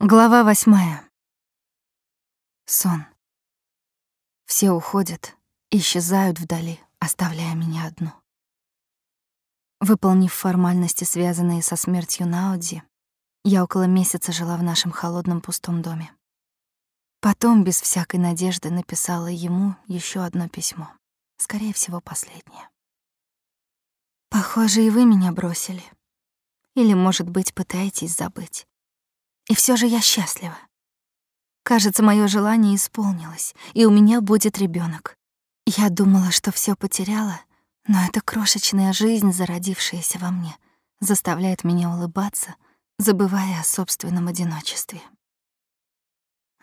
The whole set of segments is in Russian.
Глава восьмая. Сон. Все уходят, исчезают вдали, оставляя меня одну. Выполнив формальности, связанные со смертью Науди, я около месяца жила в нашем холодном пустом доме. Потом, без всякой надежды, написала ему еще одно письмо, скорее всего, последнее. Похоже, и вы меня бросили. Или, может быть, пытаетесь забыть. И все же я счастлива. Кажется, мое желание исполнилось, и у меня будет ребенок. Я думала, что все потеряла, но эта крошечная жизнь, зародившаяся во мне, заставляет меня улыбаться, забывая о собственном одиночестве.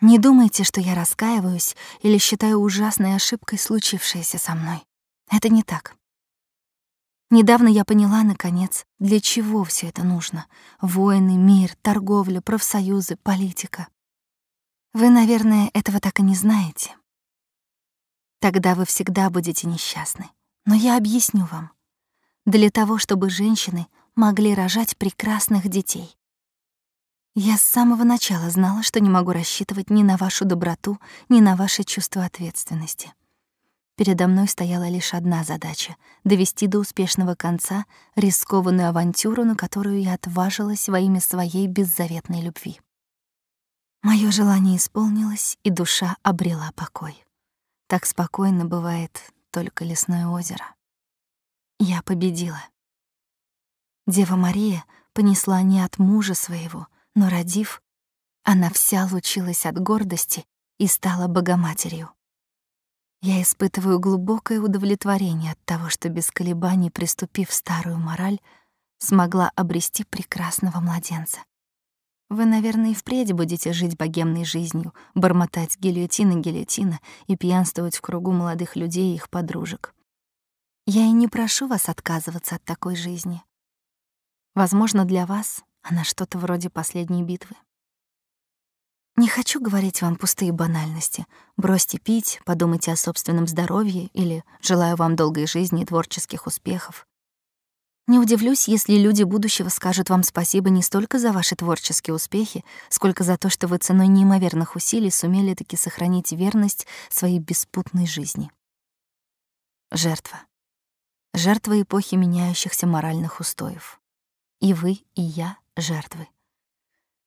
Не думайте, что я раскаиваюсь или считаю ужасной ошибкой случившееся со мной. Это не так. Недавно я поняла, наконец, для чего все это нужно. Войны, мир, торговля, профсоюзы, политика. Вы, наверное, этого так и не знаете. Тогда вы всегда будете несчастны. Но я объясню вам. Для того, чтобы женщины могли рожать прекрасных детей. Я с самого начала знала, что не могу рассчитывать ни на вашу доброту, ни на ваше чувство ответственности. Передо мной стояла лишь одна задача — довести до успешного конца рискованную авантюру, на которую я отважилась во имя своей беззаветной любви. Моё желание исполнилось, и душа обрела покой. Так спокойно бывает только лесное озеро. Я победила. Дева Мария понесла не от мужа своего, но родив, она вся лучилась от гордости и стала Богоматерью. Я испытываю глубокое удовлетворение от того, что без колебаний, приступив старую мораль, смогла обрести прекрасного младенца. Вы, наверное, и впредь будете жить богемной жизнью, бормотать гильотина-гильотина и пьянствовать в кругу молодых людей и их подружек. Я и не прошу вас отказываться от такой жизни. Возможно, для вас она что-то вроде последней битвы. Не хочу говорить вам пустые банальности. Бросьте пить, подумайте о собственном здоровье или желаю вам долгой жизни и творческих успехов. Не удивлюсь, если люди будущего скажут вам спасибо не столько за ваши творческие успехи, сколько за то, что вы ценой неимоверных усилий сумели таки сохранить верность своей беспутной жизни. Жертва. Жертва эпохи меняющихся моральных устоев. И вы, и я — жертвы.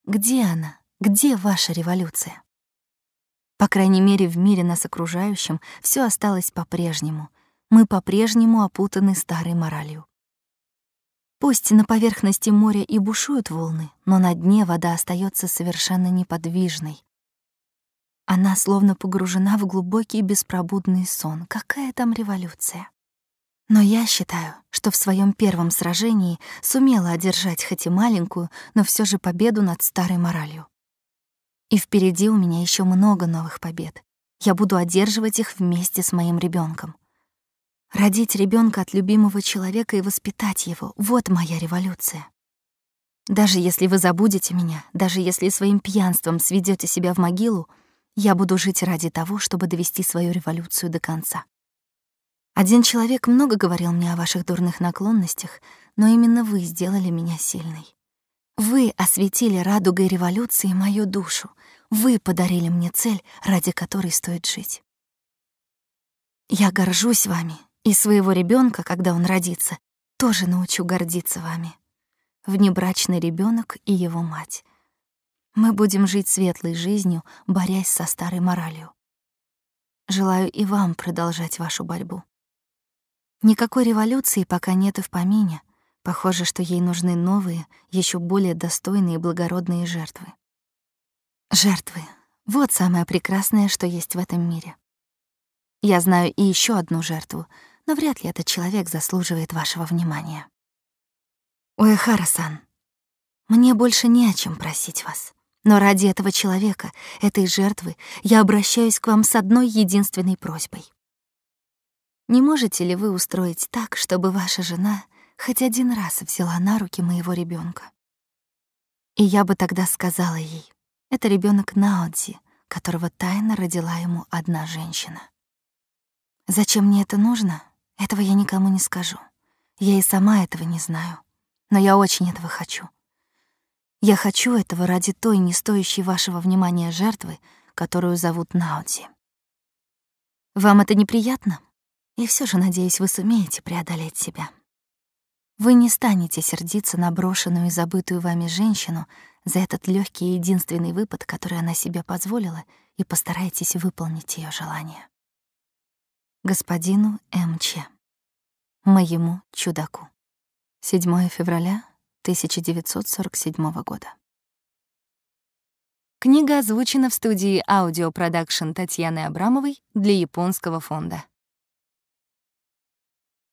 Где она, где ваша революция? По крайней мере, в мире нас окружающем все осталось по-прежнему. Мы по-прежнему опутаны старой моралью. Пусть на поверхности моря и бушуют волны, но на дне вода остается совершенно неподвижной. Она словно погружена в глубокий беспробудный сон. Какая там революция? Но я считаю, что в своем первом сражении сумела одержать хоть и маленькую, но все же победу над старой моралью. И впереди у меня еще много новых побед. Я буду одерживать их вместе с моим ребенком. Родить ребенка от любимого человека и воспитать его — вот моя революция. Даже если вы забудете меня, даже если своим пьянством сведете себя в могилу, я буду жить ради того, чтобы довести свою революцию до конца. Один человек много говорил мне о ваших дурных наклонностях, но именно вы сделали меня сильной. Вы осветили радугой революции мою душу. Вы подарили мне цель, ради которой стоит жить. Я горжусь вами, и своего ребенка, когда он родится, тоже научу гордиться вами. Внебрачный ребенок и его мать. Мы будем жить светлой жизнью, борясь со старой моралью. Желаю и вам продолжать вашу борьбу. Никакой революции пока нет и в помине, Похоже, что ей нужны новые, еще более достойные и благородные жертвы. Жертвы — вот самое прекрасное, что есть в этом мире. Я знаю и еще одну жертву, но вряд ли этот человек заслуживает вашего внимания. Уэхара-сан, мне больше не о чем просить вас. Но ради этого человека, этой жертвы, я обращаюсь к вам с одной единственной просьбой. Не можете ли вы устроить так, чтобы ваша жена хоть один раз взяла на руки моего ребенка. И я бы тогда сказала ей, это ребенок Наодзи, которого тайно родила ему одна женщина. Зачем мне это нужно, этого я никому не скажу. Я и сама этого не знаю, но я очень этого хочу. Я хочу этого ради той, не стоящей вашего внимания жертвы, которую зовут Наудзи. Вам это неприятно? И все же, надеюсь, вы сумеете преодолеть себя. Вы не станете сердиться на брошенную и забытую вами женщину за этот легкий и единственный выпад, который она себе позволила, и постараетесь выполнить ее желание. Господину М.Ч. Моему чудаку. 7 февраля 1947 года. Книга озвучена в студии аудиопродакшн Татьяны Абрамовой для японского фонда.